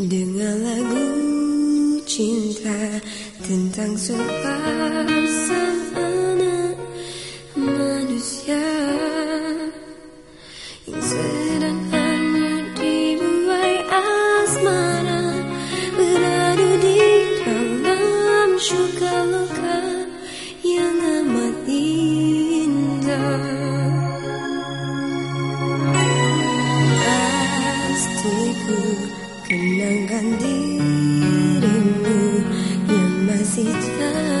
dengan lagu cinta tentang seorang anak manusia yang sedang dibuai asmara beradu di dalam syuka luka yang amat indah. Pastiku kenangkan dirimu yang masih tak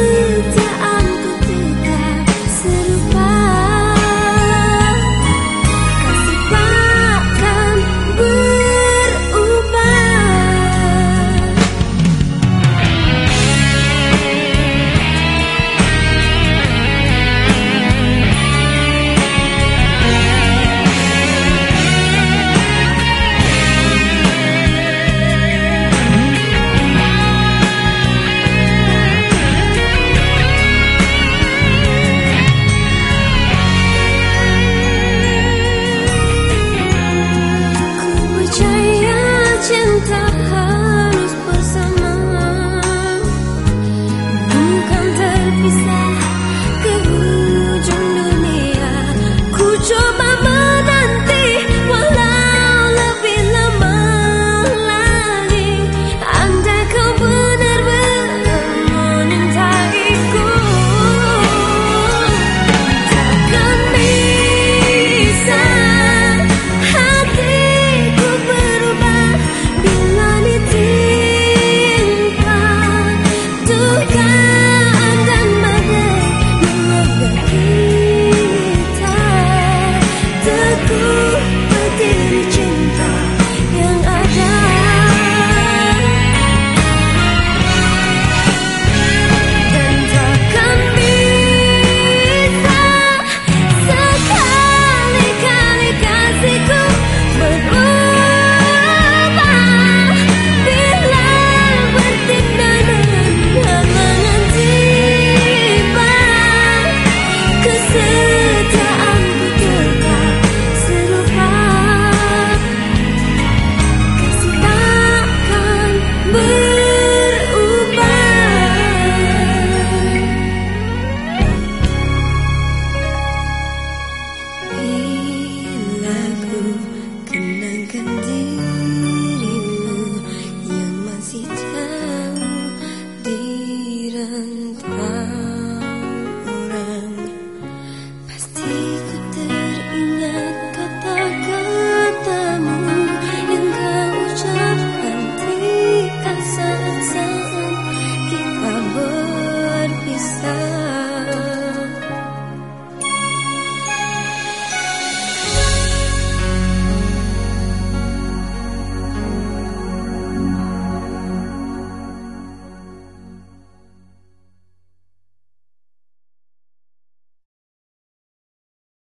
自在